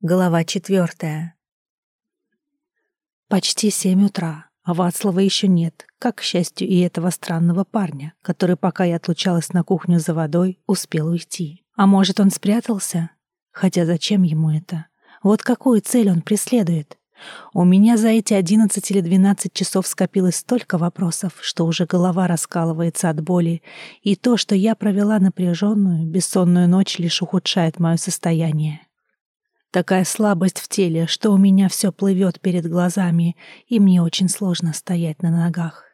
Глава четвертая. Почти семь утра, а Вацлава еще нет, как, к счастью, и этого странного парня, который, пока я отлучалась на кухню за водой, успел уйти. А может, он спрятался? Хотя зачем ему это? Вот какую цель он преследует? У меня за эти одиннадцать или двенадцать часов скопилось столько вопросов, что уже голова раскалывается от боли, и то, что я провела напряженную, бессонную ночь, лишь ухудшает мое состояние. Такая слабость в теле, что у меня все плывет перед глазами, и мне очень сложно стоять на ногах.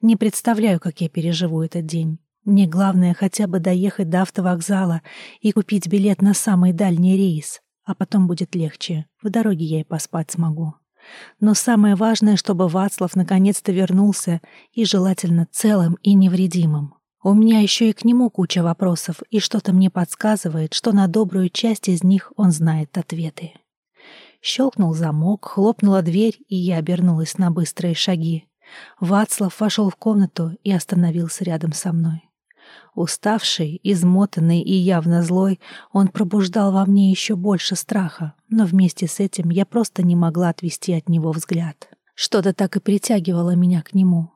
Не представляю, как я переживу этот день. Мне главное хотя бы доехать до автовокзала и купить билет на самый дальний рейс, а потом будет легче. В дороге я и поспать смогу. Но самое важное, чтобы Вацлав наконец-то вернулся и желательно целым и невредимым. У меня еще и к нему куча вопросов, и что-то мне подсказывает, что на добрую часть из них он знает ответы. Щелкнул замок, хлопнула дверь, и я обернулась на быстрые шаги. Вацлав вошел в комнату и остановился рядом со мной. Уставший, измотанный и явно злой, он пробуждал во мне еще больше страха, но вместе с этим я просто не могла отвести от него взгляд. Что-то так и притягивало меня к нему.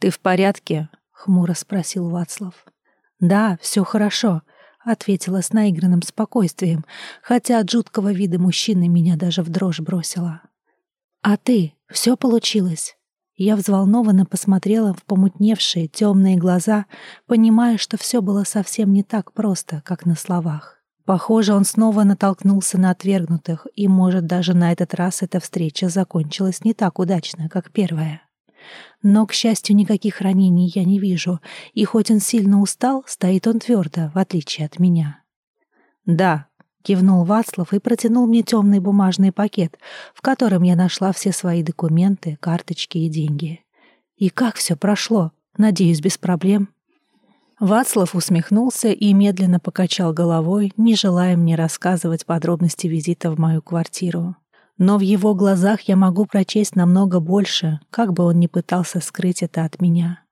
«Ты в порядке?» Хмуро спросил Вацлав. Да, все хорошо, ответила с наигранным спокойствием, хотя от жуткого вида мужчины меня даже в дрожь бросила. А ты, все получилось? Я взволнованно посмотрела в помутневшие темные глаза, понимая, что все было совсем не так просто, как на словах. Похоже, он снова натолкнулся на отвергнутых, и, может, даже на этот раз эта встреча закончилась не так удачно, как первая. Но, к счастью, никаких ранений я не вижу, и хоть он сильно устал, стоит он твердо, в отличие от меня. «Да», — кивнул Вацлав и протянул мне темный бумажный пакет, в котором я нашла все свои документы, карточки и деньги. «И как все прошло? Надеюсь, без проблем?» Вацлав усмехнулся и медленно покачал головой, не желая мне рассказывать подробности визита в мою квартиру но в его глазах я могу прочесть намного больше, как бы он ни пытался скрыть это от меня.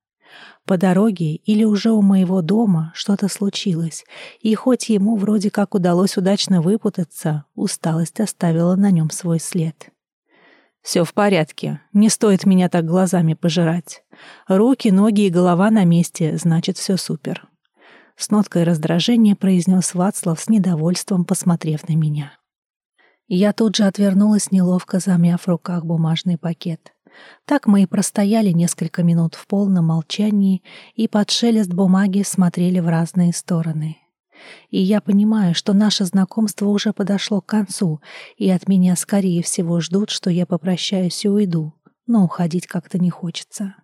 По дороге или уже у моего дома что-то случилось, и хоть ему вроде как удалось удачно выпутаться, усталость оставила на нем свой след. «Все в порядке, не стоит меня так глазами пожирать. Руки, ноги и голова на месте, значит, все супер». С ноткой раздражения произнес Вацлав с недовольством, посмотрев на меня. Я тут же отвернулась, неловко замяв в руках бумажный пакет. Так мы и простояли несколько минут в полном молчании и под шелест бумаги смотрели в разные стороны. И я понимаю, что наше знакомство уже подошло к концу, и от меня, скорее всего, ждут, что я попрощаюсь и уйду, но уходить как-то не хочется.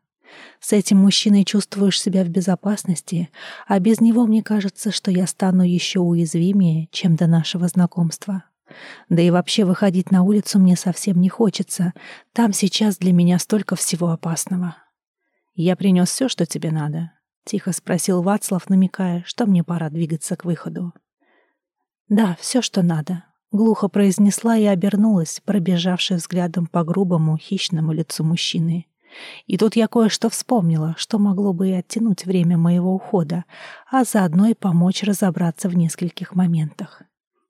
С этим мужчиной чувствуешь себя в безопасности, а без него мне кажется, что я стану еще уязвимее, чем до нашего знакомства. Да и вообще выходить на улицу мне совсем не хочется. Там сейчас для меня столько всего опасного. «Я принес все, что тебе надо?» — тихо спросил Вацлав, намекая, что мне пора двигаться к выходу. «Да, все, что надо», — глухо произнесла и обернулась, пробежавшись взглядом по грубому, хищному лицу мужчины. И тут я кое-что вспомнила, что могло бы и оттянуть время моего ухода, а заодно и помочь разобраться в нескольких моментах.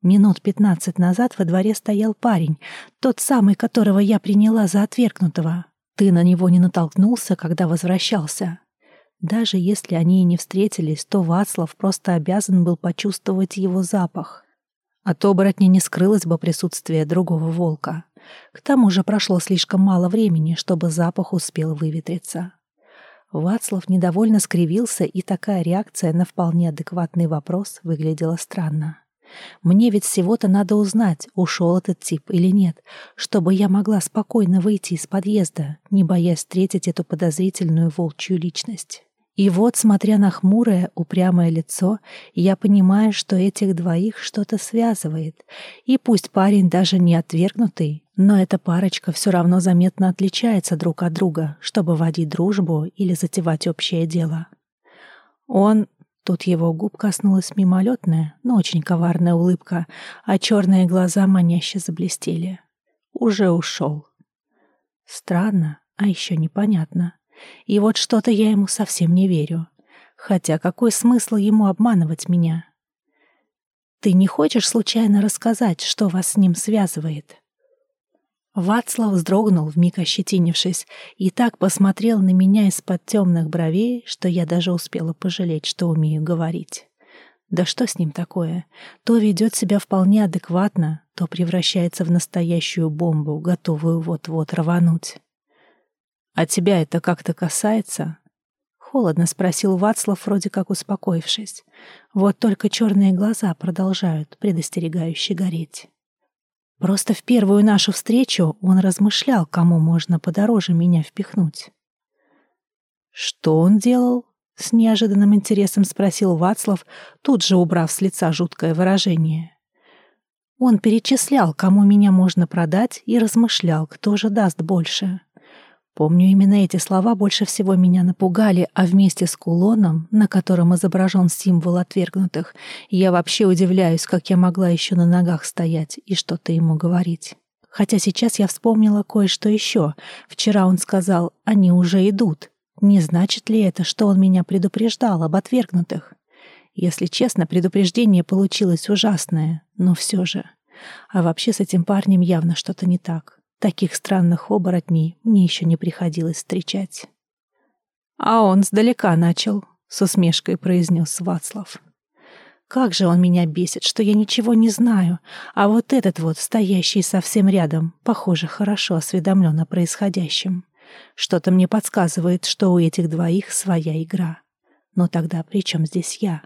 Минут пятнадцать назад во дворе стоял парень, тот самый, которого я приняла за отвергнутого. Ты на него не натолкнулся, когда возвращался. Даже если они и не встретились, то Вацлав просто обязан был почувствовать его запах. От оборотня не скрылось бы присутствие другого волка. К тому же прошло слишком мало времени, чтобы запах успел выветриться. Вацлав недовольно скривился, и такая реакция на вполне адекватный вопрос выглядела странно. Мне ведь всего-то надо узнать, ушел этот тип или нет, чтобы я могла спокойно выйти из подъезда, не боясь встретить эту подозрительную волчью личность. И вот, смотря на хмурое, упрямое лицо, я понимаю, что этих двоих что-то связывает. И пусть парень даже не отвергнутый, но эта парочка все равно заметно отличается друг от друга, чтобы водить дружбу или затевать общее дело. Он Тут его губ коснулась мимолетная, но очень коварная улыбка, а черные глаза маняще заблестели. Уже ушел. Странно, а еще непонятно. И вот что-то я ему совсем не верю. Хотя какой смысл ему обманывать меня? Ты не хочешь случайно рассказать, что вас с ним связывает?» Вацлав вздрогнул, вмиг ощетинившись, и так посмотрел на меня из-под темных бровей, что я даже успела пожалеть, что умею говорить. Да что с ним такое? То ведет себя вполне адекватно, то превращается в настоящую бомбу, готовую вот-вот рвануть. «А тебя это как-то касается?» Холодно спросил Вацлав, вроде как успокоившись. Вот только черные глаза продолжают предостерегающе гореть. Просто в первую нашу встречу он размышлял, кому можно подороже меня впихнуть. «Что он делал?» — с неожиданным интересом спросил Вацлав, тут же убрав с лица жуткое выражение. Он перечислял, кому меня можно продать, и размышлял, кто же даст больше. Помню, именно эти слова больше всего меня напугали, а вместе с кулоном, на котором изображен символ отвергнутых, я вообще удивляюсь, как я могла еще на ногах стоять и что-то ему говорить. Хотя сейчас я вспомнила кое-что еще. Вчера он сказал «они уже идут». Не значит ли это, что он меня предупреждал об отвергнутых? Если честно, предупреждение получилось ужасное, но все же. А вообще с этим парнем явно что-то не так. Таких странных оборотней мне еще не приходилось встречать. «А он сдалека начал», — с усмешкой произнес Вацлав. «Как же он меня бесит, что я ничего не знаю, а вот этот вот, стоящий совсем рядом, похоже, хорошо осведомлен о происходящем. Что-то мне подсказывает, что у этих двоих своя игра. Но тогда при чем здесь я?»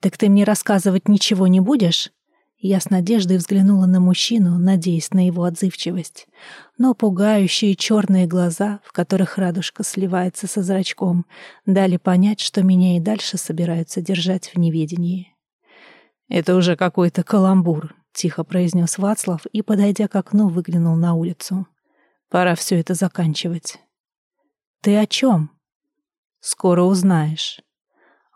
«Так ты мне рассказывать ничего не будешь?» Я с надеждой взглянула на мужчину, надеясь на его отзывчивость. Но пугающие черные глаза, в которых радужка сливается со зрачком, дали понять, что меня и дальше собираются держать в неведении. «Это уже какой-то каламбур», — тихо произнес Вацлав и, подойдя к окну, выглянул на улицу. «Пора все это заканчивать». «Ты о чем?» «Скоро узнаешь».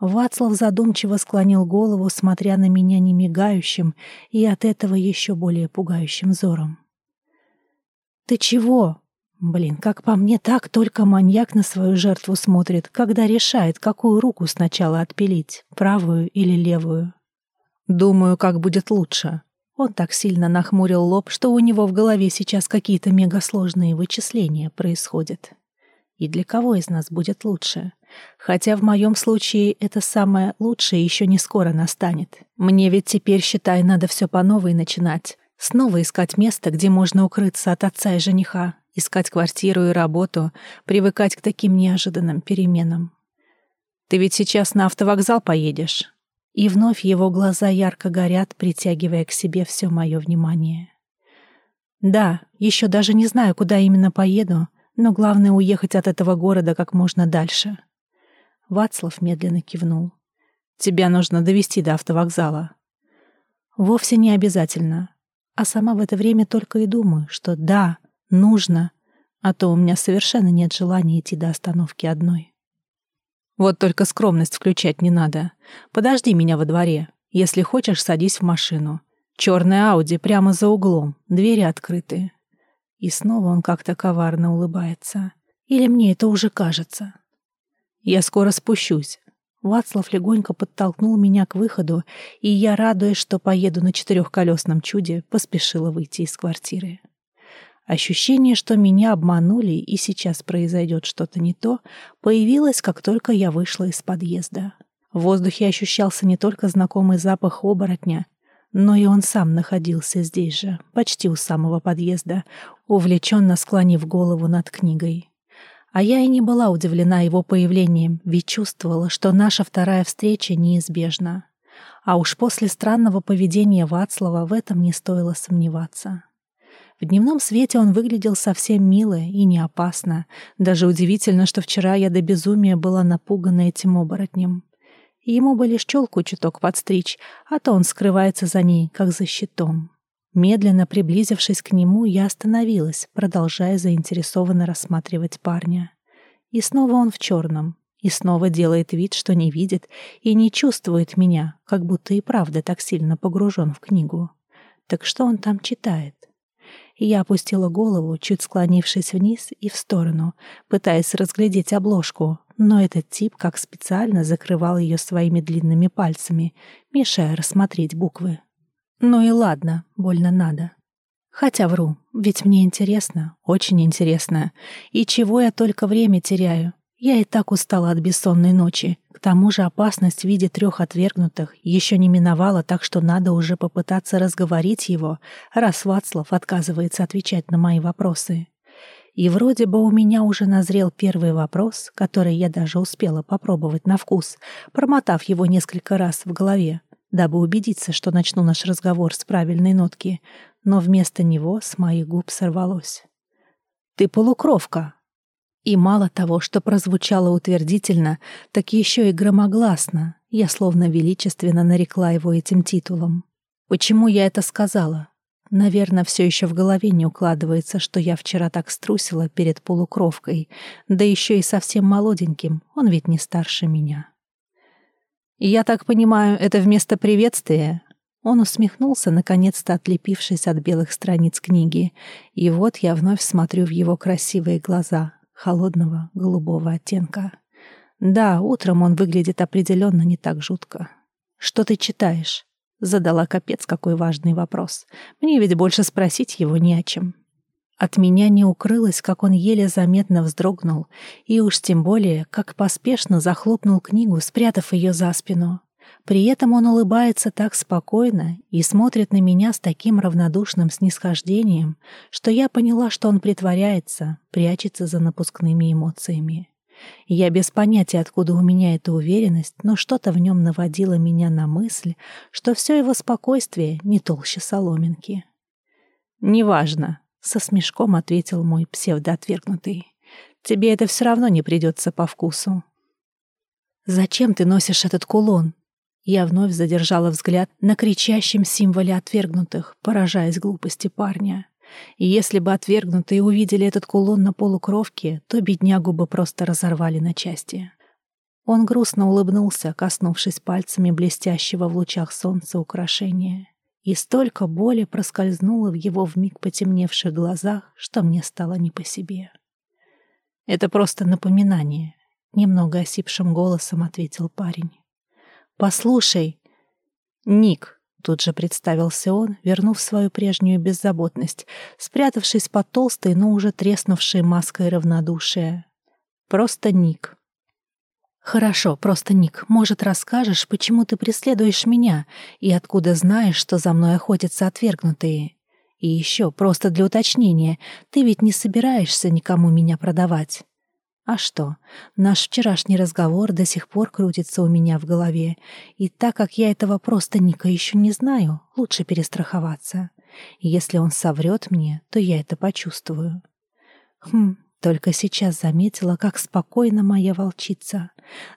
Вацлав задумчиво склонил голову, смотря на меня немигающим и от этого еще более пугающим взором. «Ты чего?» Блин, как по мне, так только маньяк на свою жертву смотрит, когда решает, какую руку сначала отпилить, правую или левую. Думаю, как будет лучше. Он так сильно нахмурил лоб, что у него в голове сейчас какие-то мегасложные вычисления происходят. И для кого из нас будет лучше? Хотя в моем случае это самое лучшее еще не скоро настанет. Мне ведь теперь, считай, надо все по новой начинать. Снова искать место, где можно укрыться от отца и жениха, искать квартиру и работу, привыкать к таким неожиданным переменам. Ты ведь сейчас на автовокзал поедешь. И вновь его глаза ярко горят, притягивая к себе все мое внимание. Да, еще даже не знаю, куда именно поеду, но главное уехать от этого города как можно дальше. Вацлав медленно кивнул. «Тебя нужно довести до автовокзала». «Вовсе не обязательно. А сама в это время только и думаю, что да, нужно, а то у меня совершенно нет желания идти до остановки одной». «Вот только скромность включать не надо. Подожди меня во дворе. Если хочешь, садись в машину. Черная Ауди прямо за углом, двери открыты». И снова он как-то коварно улыбается. Или мне это уже кажется? Я скоро спущусь. Вацлав легонько подтолкнул меня к выходу, и я, радуясь, что поеду на четырехколесном чуде, поспешила выйти из квартиры. Ощущение, что меня обманули и сейчас произойдет что-то не то, появилось, как только я вышла из подъезда. В воздухе ощущался не только знакомый запах оборотня, но и он сам находился здесь же, почти у самого подъезда, увлеченно склонив голову над книгой. А я и не была удивлена его появлением, ведь чувствовала, что наша вторая встреча неизбежна. А уж после странного поведения Вацлава в этом не стоило сомневаться. В дневном свете он выглядел совсем мило и не опасно. Даже удивительно, что вчера я до безумия была напугана этим оборотнем. Ему бы лишь челку чуток подстричь, а то он скрывается за ней, как за щитом. Медленно приблизившись к нему, я остановилась, продолжая заинтересованно рассматривать парня. И снова он в черном, и снова делает вид, что не видит и не чувствует меня, как будто и правда так сильно погружен в книгу. Так что он там читает? Я опустила голову, чуть склонившись вниз и в сторону, пытаясь разглядеть обложку, но этот тип как специально закрывал ее своими длинными пальцами, мешая рассмотреть буквы. Ну и ладно, больно надо. Хотя вру, ведь мне интересно, очень интересно. И чего я только время теряю. Я и так устала от бессонной ночи. К тому же опасность в виде трех отвергнутых еще не миновала, так что надо уже попытаться разговорить его, раз Вацлав отказывается отвечать на мои вопросы. И вроде бы у меня уже назрел первый вопрос, который я даже успела попробовать на вкус, промотав его несколько раз в голове, дабы убедиться, что начну наш разговор с правильной нотки, но вместо него с моих губ сорвалось. «Ты полукровка!» И мало того, что прозвучало утвердительно, так еще и громогласно. Я словно величественно нарекла его этим титулом. Почему я это сказала? Наверное, все еще в голове не укладывается, что я вчера так струсила перед полукровкой, да еще и совсем молоденьким, он ведь не старше меня. «Я так понимаю, это вместо приветствия?» Он усмехнулся, наконец-то отлепившись от белых страниц книги, и вот я вновь смотрю в его красивые глаза, холодного голубого оттенка. Да, утром он выглядит определенно не так жутко. «Что ты читаешь?» Задала капец какой важный вопрос. Мне ведь больше спросить его не о чем. От меня не укрылось, как он еле заметно вздрогнул, и уж тем более, как поспешно захлопнул книгу, спрятав ее за спину. При этом он улыбается так спокойно и смотрит на меня с таким равнодушным снисхождением, что я поняла, что он притворяется, прячется за напускными эмоциями. Я без понятия, откуда у меня эта уверенность, но что-то в нем наводило меня на мысль, что все его спокойствие не толще соломинки. «Неважно», — со смешком ответил мой псевдоотвергнутый. «Тебе это все равно не придется по вкусу». «Зачем ты носишь этот кулон?» Я вновь задержала взгляд на кричащем символе отвергнутых, поражаясь глупости парня. И если бы отвергнутые увидели этот кулон на полукровке, то беднягу бы просто разорвали на части. Он грустно улыбнулся, коснувшись пальцами блестящего в лучах солнца украшения. И столько боли проскользнуло в его вмиг потемневших глазах, что мне стало не по себе. «Это просто напоминание», — немного осипшим голосом ответил парень. «Послушай!» «Ник!» — тут же представился он, вернув свою прежнюю беззаботность, спрятавшись под толстой, но уже треснувшей маской равнодушия. «Просто Ник!» «Хорошо, просто Ник, может, расскажешь, почему ты преследуешь меня и откуда знаешь, что за мной охотятся отвергнутые? И еще, просто для уточнения, ты ведь не собираешься никому меня продавать?» А что, наш вчерашний разговор до сих пор крутится у меня в голове, и так как я этого просто Ника еще не знаю, лучше перестраховаться. Если он соврет мне, то я это почувствую. Хм, только сейчас заметила, как спокойна моя волчица.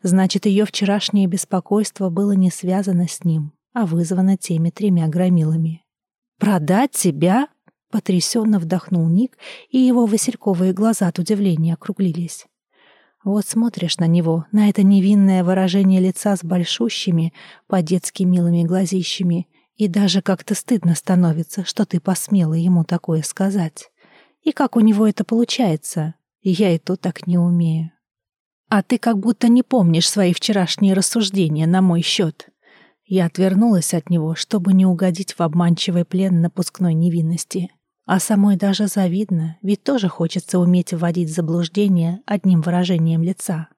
Значит, ее вчерашнее беспокойство было не связано с ним, а вызвано теми тремя громилами. «Продать тебя?» — потрясенно вдохнул Ник, и его васильковые глаза от удивления округлились. Вот смотришь на него, на это невинное выражение лица с большущими, по-детски милыми глазищами, и даже как-то стыдно становится, что ты посмела ему такое сказать. И как у него это получается? Я и то так не умею. А ты как будто не помнишь свои вчерашние рассуждения на мой счет. Я отвернулась от него, чтобы не угодить в обманчивый плен напускной невинности. А самой даже завидно, ведь тоже хочется уметь вводить заблуждение одним выражением лица.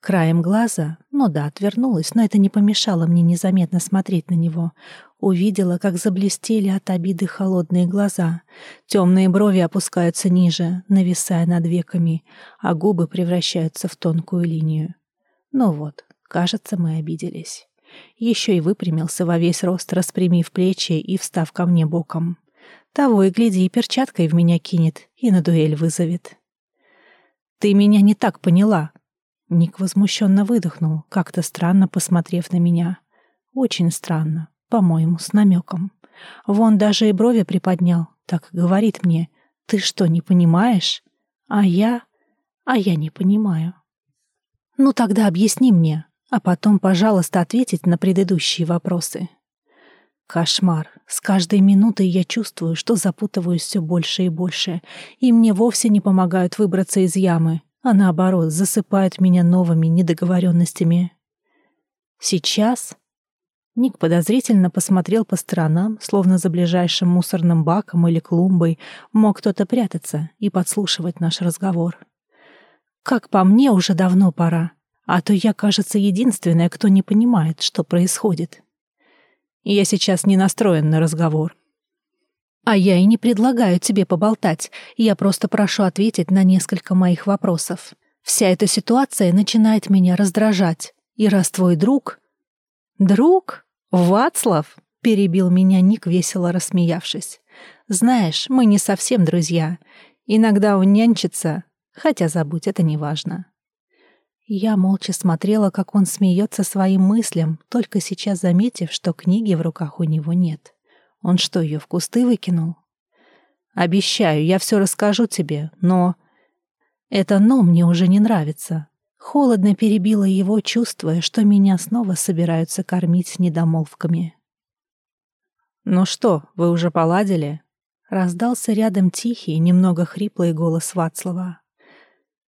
Краем глаза, ну да, отвернулась, но это не помешало мне незаметно смотреть на него. Увидела, как заблестели от обиды холодные глаза. Темные брови опускаются ниже, нависая над веками, а губы превращаются в тонкую линию. Ну вот, кажется, мы обиделись. Еще и выпрямился во весь рост, распрямив плечи и встав ко мне боком. Того и гляди, и перчаткой в меня кинет, и на дуэль вызовет. «Ты меня не так поняла!» Ник возмущенно выдохнул, как-то странно посмотрев на меня. Очень странно, по-моему, с намеком. Вон даже и брови приподнял, так говорит мне, «Ты что, не понимаешь?» А я... А я не понимаю. Ну тогда объясни мне, а потом, пожалуйста, ответить на предыдущие вопросы. Кошмар. С каждой минутой я чувствую, что запутываюсь все больше и больше, и мне вовсе не помогают выбраться из ямы, а наоборот, засыпают меня новыми недоговоренностями. Сейчас Ник подозрительно посмотрел по сторонам, словно за ближайшим мусорным баком или клумбой мог кто-то прятаться и подслушивать наш разговор. «Как по мне, уже давно пора, а то я, кажется, единственная, кто не понимает, что происходит. я сейчас не настроен на разговор». «А я и не предлагаю тебе поболтать, я просто прошу ответить на несколько моих вопросов. Вся эта ситуация начинает меня раздражать, и раз твой друг...» «Друг?» «Вацлав!» — перебил меня Ник, весело рассмеявшись. «Знаешь, мы не совсем друзья. Иногда он нянчится, хотя забудь, это не важно». Я молча смотрела, как он смеется своим мыслям, только сейчас заметив, что книги в руках у него нет. Он что, ее в кусты выкинул? «Обещаю, я все расскажу тебе, но...» «Это «но» мне уже не нравится. Холодно перебило его, чувствуя, что меня снова собираются кормить недомолвками. «Ну что, вы уже поладили?» Раздался рядом тихий, немного хриплый голос Вацлава.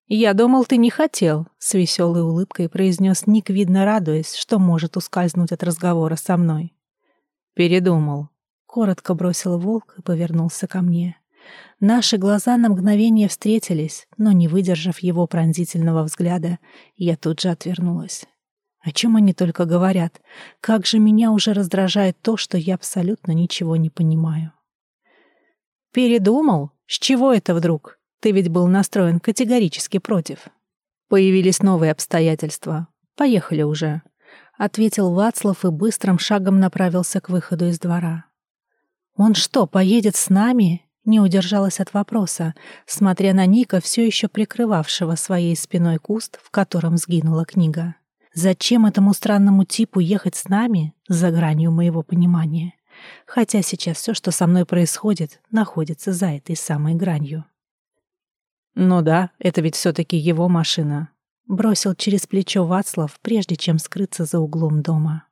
«Я думал, ты не хотел», — с веселой улыбкой произнес Ник, видно радуясь, что может ускользнуть от разговора со мной. «Передумал», — коротко бросил волк и повернулся ко мне. Наши глаза на мгновение встретились, но, не выдержав его пронзительного взгляда, я тут же отвернулась. О чем они только говорят? Как же меня уже раздражает то, что я абсолютно ничего не понимаю. «Передумал? С чего это вдруг? Ты ведь был настроен категорически против. Появились новые обстоятельства. Поехали уже», — ответил Вацлав и быстрым шагом направился к выходу из двора. «Он что, поедет с нами?» Не удержалась от вопроса, смотря на Ника, все еще прикрывавшего своей спиной куст, в котором сгинула книга. Зачем этому странному типу ехать с нами, за гранью моего понимания? Хотя сейчас все, что со мной происходит, находится за этой самой гранью. «Ну да, это ведь все-таки его машина», — бросил через плечо Вацлав, прежде чем скрыться за углом дома.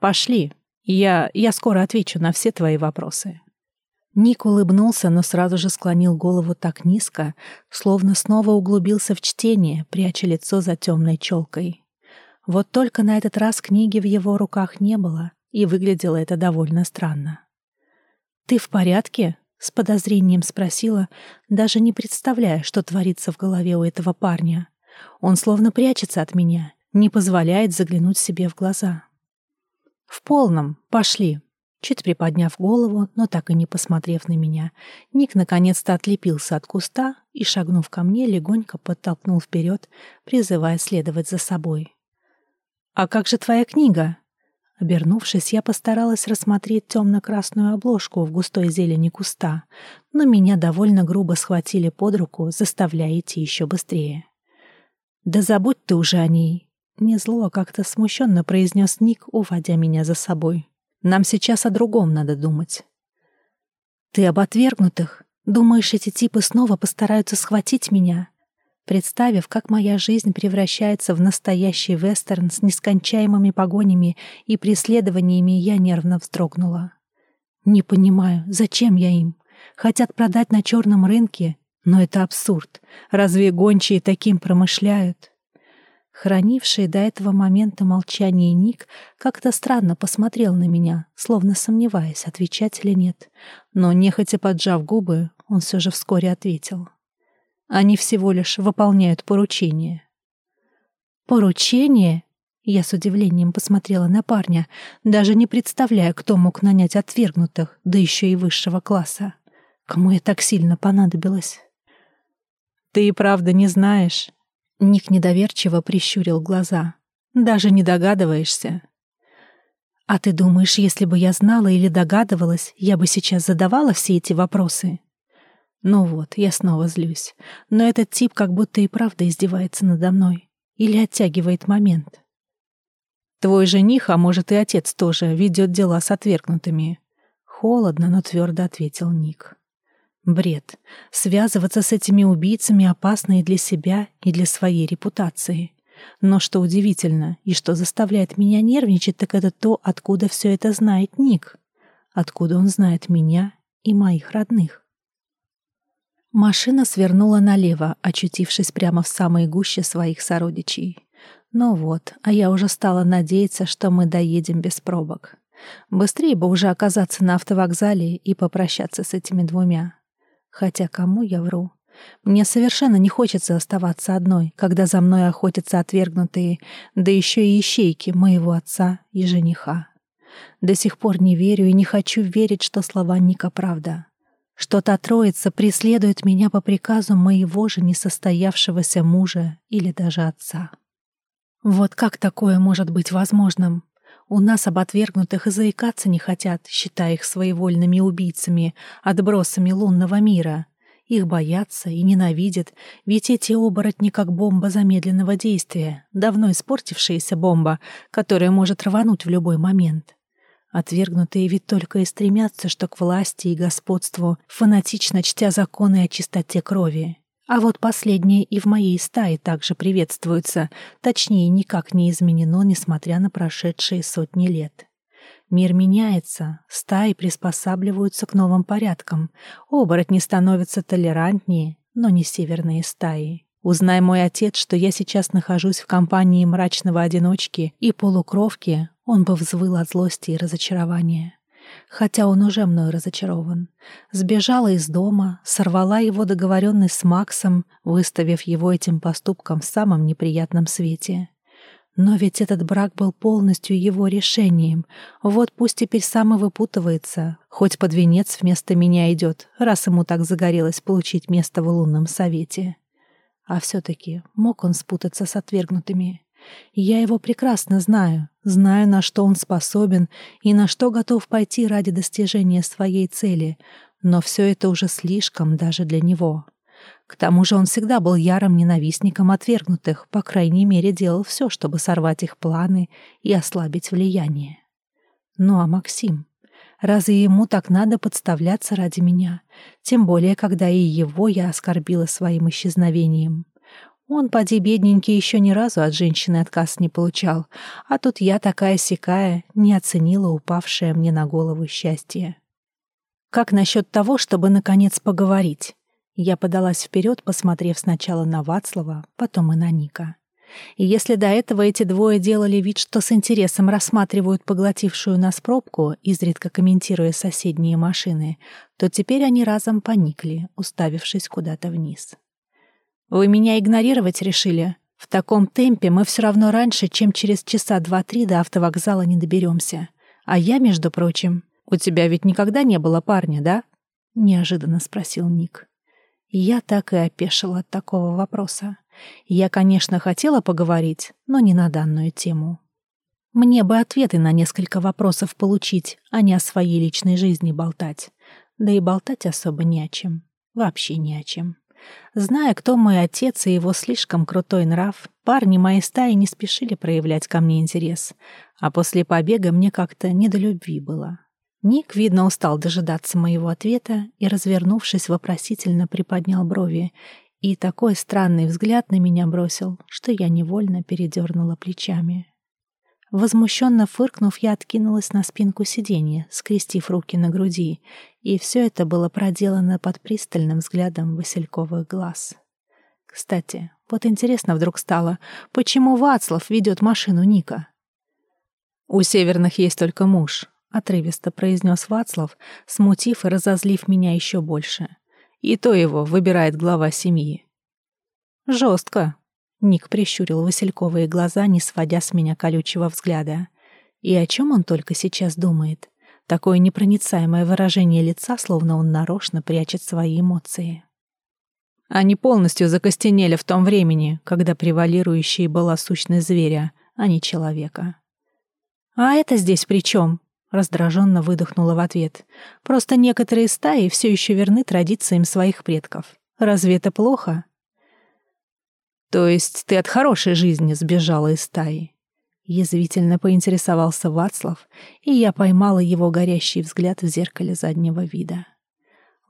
«Пошли, я, я скоро отвечу на все твои вопросы». Ник улыбнулся, но сразу же склонил голову так низко, словно снова углубился в чтение, пряча лицо за темной челкой. Вот только на этот раз книги в его руках не было, и выглядело это довольно странно. «Ты в порядке?» — с подозрением спросила, даже не представляя, что творится в голове у этого парня. Он словно прячется от меня, не позволяет заглянуть себе в глаза. «В полном. Пошли», Чуть приподняв голову, но так и не посмотрев на меня, Ник наконец-то отлепился от куста и, шагнув ко мне, легонько подтолкнул вперед, призывая следовать за собой. «А как же твоя книга?» Обернувшись, я постаралась рассмотреть темно-красную обложку в густой зелени куста, но меня довольно грубо схватили под руку, заставляя идти еще быстрее. «Да забудь ты уже о ней!» Не зло, а как-то смущенно произнес Ник, уводя меня за собой. Нам сейчас о другом надо думать. Ты об отвергнутых? Думаешь, эти типы снова постараются схватить меня? Представив, как моя жизнь превращается в настоящий вестерн с нескончаемыми погонями и преследованиями, я нервно вздрогнула. Не понимаю, зачем я им? Хотят продать на черном рынке? Но это абсурд. Разве гончие таким промышляют? Хранивший до этого момента молчание Ник как-то странно посмотрел на меня, словно сомневаясь, отвечать или нет. Но, нехотя поджав губы, он все же вскоре ответил. Они всего лишь выполняют поручение. «Поручение?» Я с удивлением посмотрела на парня, даже не представляя, кто мог нанять отвергнутых, да еще и высшего класса. Кому я так сильно понадобилась? «Ты и правда не знаешь?» Ник недоверчиво прищурил глаза. «Даже не догадываешься?» «А ты думаешь, если бы я знала или догадывалась, я бы сейчас задавала все эти вопросы?» Ну вот, я снова злюсь. Но этот тип как будто и правда издевается надо мной. Или оттягивает момент. Твой жених, а может и отец тоже, ведет дела с отвергнутыми. Холодно, но твердо ответил Ник. Бред. Связываться с этими убийцами опасно и для себя, и для своей репутации. Но что удивительно и что заставляет меня нервничать, так это то, откуда все это знает Ник. Откуда он знает меня и моих родных. Машина свернула налево, очутившись прямо в самой гуще своих сородичей. Ну вот, а я уже стала надеяться, что мы доедем без пробок. Быстрее бы уже оказаться на автовокзале и попрощаться с этими двумя. Хотя кому я вру? Мне совершенно не хочется оставаться одной, когда за мной охотятся отвергнутые, да еще и ищейки моего отца и жениха. До сих пор не верю и не хочу верить, что слова Ника правда. Что та троица преследует меня по приказу моего же несостоявшегося мужа или даже отца. Вот как такое может быть возможным? У нас об отвергнутых и заикаться не хотят, считая их своевольными убийцами, отбросами лунного мира. Их боятся и ненавидят, ведь эти оборотни как бомба замедленного действия, давно испортившаяся бомба, которая может рвануть в любой момент. Отвергнутые ведь только и стремятся, что к власти и господству, фанатично чтя законы о чистоте крови. А вот последние и в моей стае также приветствуются, точнее, никак не изменено, несмотря на прошедшие сотни лет. Мир меняется, стаи приспосабливаются к новым порядкам, оборотни становятся толерантнее, но не северные стаи. Узнай мой отец, что я сейчас нахожусь в компании мрачного одиночки и полукровки, он бы взвыл от злости и разочарования хотя он уже мной разочарован. Сбежала из дома, сорвала его договоренность с Максом, выставив его этим поступком в самом неприятном свете. Но ведь этот брак был полностью его решением. Вот пусть теперь сам и выпутывается, хоть под венец вместо меня идет, раз ему так загорелось получить место в лунном совете. А все-таки мог он спутаться с отвергнутыми. Я его прекрасно знаю, знаю, на что он способен и на что готов пойти ради достижения своей цели, но все это уже слишком даже для него. К тому же он всегда был ярым ненавистником отвергнутых, по крайней мере, делал все, чтобы сорвать их планы и ослабить влияние. Ну а Максим? Разве ему так надо подставляться ради меня? Тем более, когда и его я оскорбила своим исчезновением. Он, поди бедненький, еще ни разу от женщины отказ не получал, а тут я такая сякая, не оценила упавшее мне на голову счастье. Как насчет того, чтобы, наконец, поговорить? Я подалась вперед, посмотрев сначала на Вацлава, потом и на Ника. И если до этого эти двое делали вид, что с интересом рассматривают поглотившую нас пробку, изредка комментируя соседние машины, то теперь они разом поникли, уставившись куда-то вниз. Вы меня игнорировать решили? В таком темпе мы все равно раньше, чем через часа два-три до автовокзала не доберемся. А я, между прочим, у тебя ведь никогда не было парня, да? Неожиданно спросил Ник. Я так и опешила от такого вопроса. Я, конечно, хотела поговорить, но не на данную тему. Мне бы ответы на несколько вопросов получить, а не о своей личной жизни болтать. Да и болтать особо не о чем. Вообще не о чем. Зная, кто мой отец и его слишком крутой нрав, парни моей стаи не спешили проявлять ко мне интерес, а после побега мне как-то не до любви было. Ник, видно, устал дожидаться моего ответа и, развернувшись, вопросительно приподнял брови и такой странный взгляд на меня бросил, что я невольно передернула плечами. Возмущенно фыркнув, я откинулась на спинку сиденья, скрестив руки на груди, и все это было проделано под пристальным взглядом васильковых глаз. Кстати, вот интересно вдруг стало, почему Вацлав ведет машину Ника? «У северных есть только муж», — отрывисто произнес Вацлав, смутив и разозлив меня еще больше. «И то его выбирает глава семьи». «Жестко», Ник прищурил васильковые глаза, не сводя с меня колючего взгляда. И о чем он только сейчас думает? Такое непроницаемое выражение лица, словно он нарочно прячет свои эмоции. Они полностью закостенели в том времени, когда превалирующей была сущность зверя, а не человека. «А это здесь при чем?» — раздраженно выдохнула в ответ. «Просто некоторые стаи все еще верны традициям своих предков. Разве это плохо?» «То есть ты от хорошей жизни сбежала из стаи?» Язвительно поинтересовался Вацлав, и я поймала его горящий взгляд в зеркале заднего вида.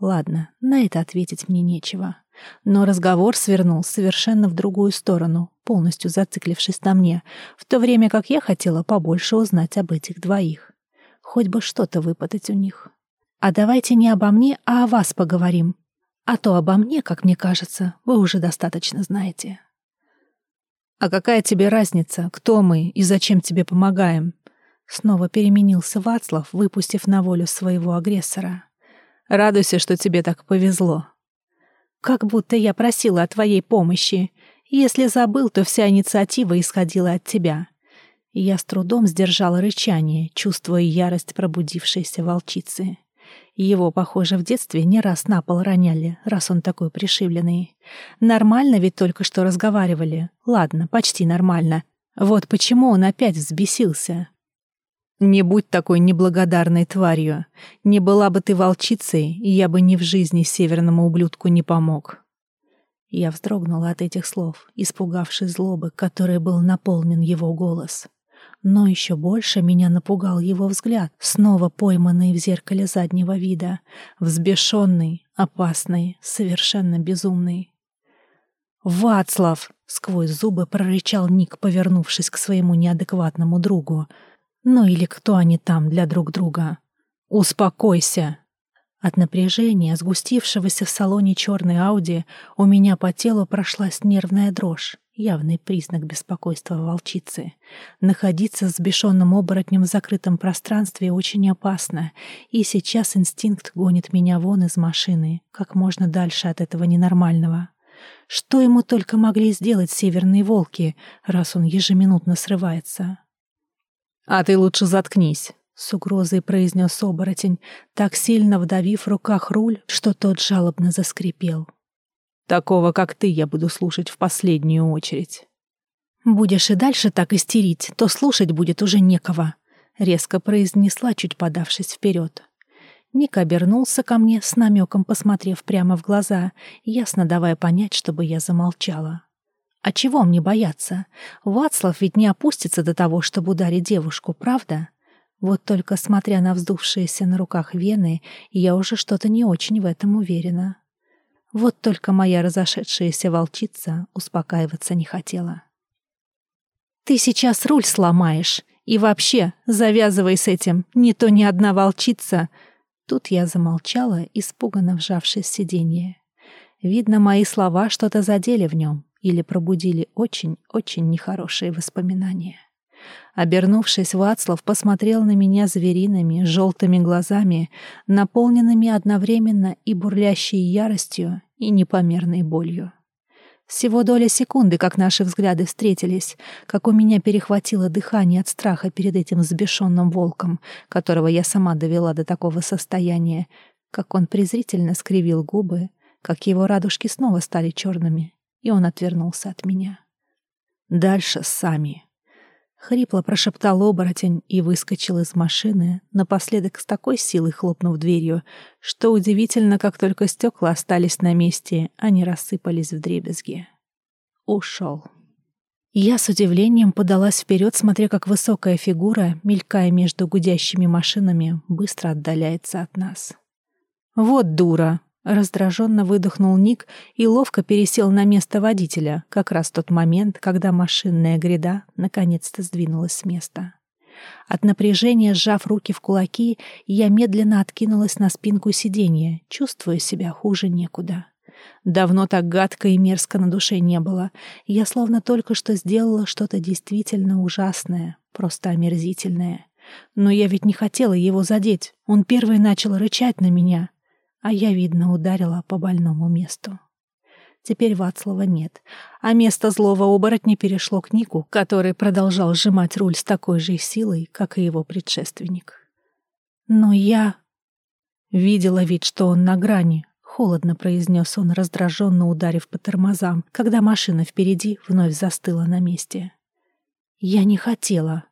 Ладно, на это ответить мне нечего. Но разговор свернул совершенно в другую сторону, полностью зациклившись на мне, в то время как я хотела побольше узнать об этих двоих. Хоть бы что-то выпадать у них. А давайте не обо мне, а о вас поговорим. А то обо мне, как мне кажется, вы уже достаточно знаете. «А какая тебе разница, кто мы и зачем тебе помогаем?» Снова переменился Вацлав, выпустив на волю своего агрессора. «Радуйся, что тебе так повезло. Как будто я просила о твоей помощи. Если забыл, то вся инициатива исходила от тебя. Я с трудом сдержала рычание, чувствуя ярость пробудившейся волчицы. Его, похоже, в детстве не раз на пол роняли, раз он такой пришибленный. Нормально ведь только что разговаривали. Ладно, почти нормально. Вот почему он опять взбесился. Не будь такой неблагодарной тварью. Не была бы ты волчицей, я бы ни в жизни северному ублюдку не помог. Я вздрогнула от этих слов, испугавшись злобы, которой был наполнен его голос. Но еще больше меня напугал его взгляд, снова пойманный в зеркале заднего вида, взбешенный, опасный, совершенно безумный. «Вацлав!» — сквозь зубы прорычал Ник, повернувшись к своему неадекватному другу — ну или кто они там для друг друга. Успокойся. От напряжения, сгустившегося в салоне черной Ауди, у меня по телу прошлась нервная дрожь, явный признак беспокойства волчицы. Находиться с бешеным оборотнем в закрытом пространстве очень опасно, и сейчас инстинкт гонит меня вон из машины, как можно дальше от этого ненормального. Что ему только могли сделать северные волки, раз он ежеминутно срывается? «А ты лучше заткнись», — с угрозой произнес оборотень, так сильно вдавив в руках руль, что тот жалобно заскрипел. «Такого, как ты, я буду слушать в последнюю очередь». «Будешь и дальше так истерить, то слушать будет уже некого», — резко произнесла, чуть подавшись вперед. Ник обернулся ко мне, с намеком посмотрев прямо в глаза, ясно давая понять, чтобы я замолчала. А чего мне бояться? Вацлав ведь не опустится до того, чтобы ударить девушку, правда? Вот только смотря на вздувшиеся на руках вены, я уже что-то не очень в этом уверена. Вот только моя разошедшаяся волчица успокаиваться не хотела. «Ты сейчас руль сломаешь, и вообще завязывай с этим, не то ни одна волчица...» Тут я замолчала, испуганно вжавшись в сиденье. Видно, мои слова что-то задели в нем, или пробудили очень-очень нехорошие воспоминания. Обернувшись, Вацлав посмотрел на меня звериными, желтыми глазами, наполненными одновременно и бурлящей яростью, и непомерной болью. Всего доля секунды, как наши взгляды встретились, как у меня перехватило дыхание от страха перед этим взбешенным волком, которого я сама довела до такого состояния, как он презрительно скривил губы, как его радужки снова стали черными, и он отвернулся от меня. «Дальше сами», — хрипло прошептал оборотень и выскочил из машины, напоследок с такой силой хлопнув дверью, что удивительно, как только стекла остались на месте, они рассыпались в дребезги. Ушел. Я с удивлением подалась вперед, смотря как высокая фигура, мелькая между гудящими машинами, быстро отдаляется от нас. «Вот дура!» Раздраженно выдохнул Ник и ловко пересел на место водителя, как раз в тот момент, когда машинная гряда наконец-то сдвинулась с места. От напряжения, сжав руки в кулаки, я медленно откинулась на спинку сиденья, чувствуя себя хуже некуда. Давно так гадко и мерзко на душе не было. Я словно только что сделала что-то действительно ужасное, просто омерзительное. Но я ведь не хотела его задеть. Он первый начал рычать на меня, а я, видно, ударила по больному месту. Теперь Вацлава нет, а место злого оборотня перешло к Нику, который продолжал сжимать руль с такой же силой, как и его предшественник. Но я... Видела вид, что он на грани, холодно произнес он, раздраженно ударив по тормозам, когда машина впереди вновь застыла на месте. Я не хотела.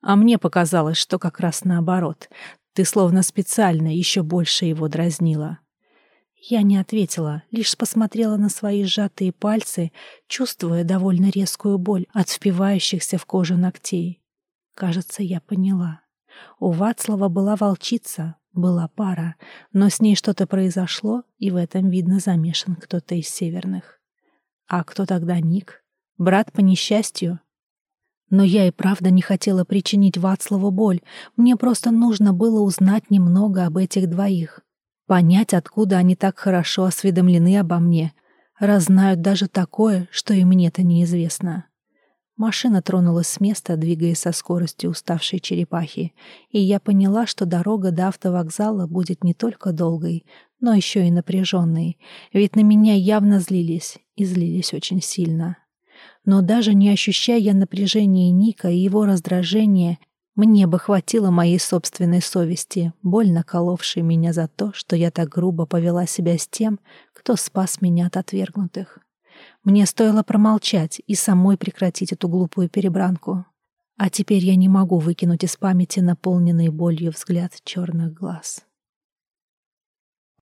А мне показалось, что как раз наоборот. Ты словно специально еще больше его дразнила. Я не ответила, лишь посмотрела на свои сжатые пальцы, чувствуя довольно резкую боль от впивающихся в кожу ногтей. Кажется, я поняла. У Вацлава была волчица, Была пара, но с ней что-то произошло, и в этом, видно, замешан кто-то из северных. А кто тогда Ник? Брат по несчастью? Но я и правда не хотела причинить Вацлаву боль. Мне просто нужно было узнать немного об этих двоих. Понять, откуда они так хорошо осведомлены обо мне, раз знают даже такое, что и мне-то неизвестно. Машина тронулась с места, двигаясь со скоростью уставшей черепахи, и я поняла, что дорога до автовокзала будет не только долгой, но еще и напряженной, ведь на меня явно злились, и злились очень сильно. Но даже не ощущая напряжения Ника и его раздражения, мне бы хватило моей собственной совести, больно коловшей меня за то, что я так грубо повела себя с тем, кто спас меня от отвергнутых. Мне стоило промолчать и самой прекратить эту глупую перебранку. А теперь я не могу выкинуть из памяти наполненный болью взгляд черных глаз.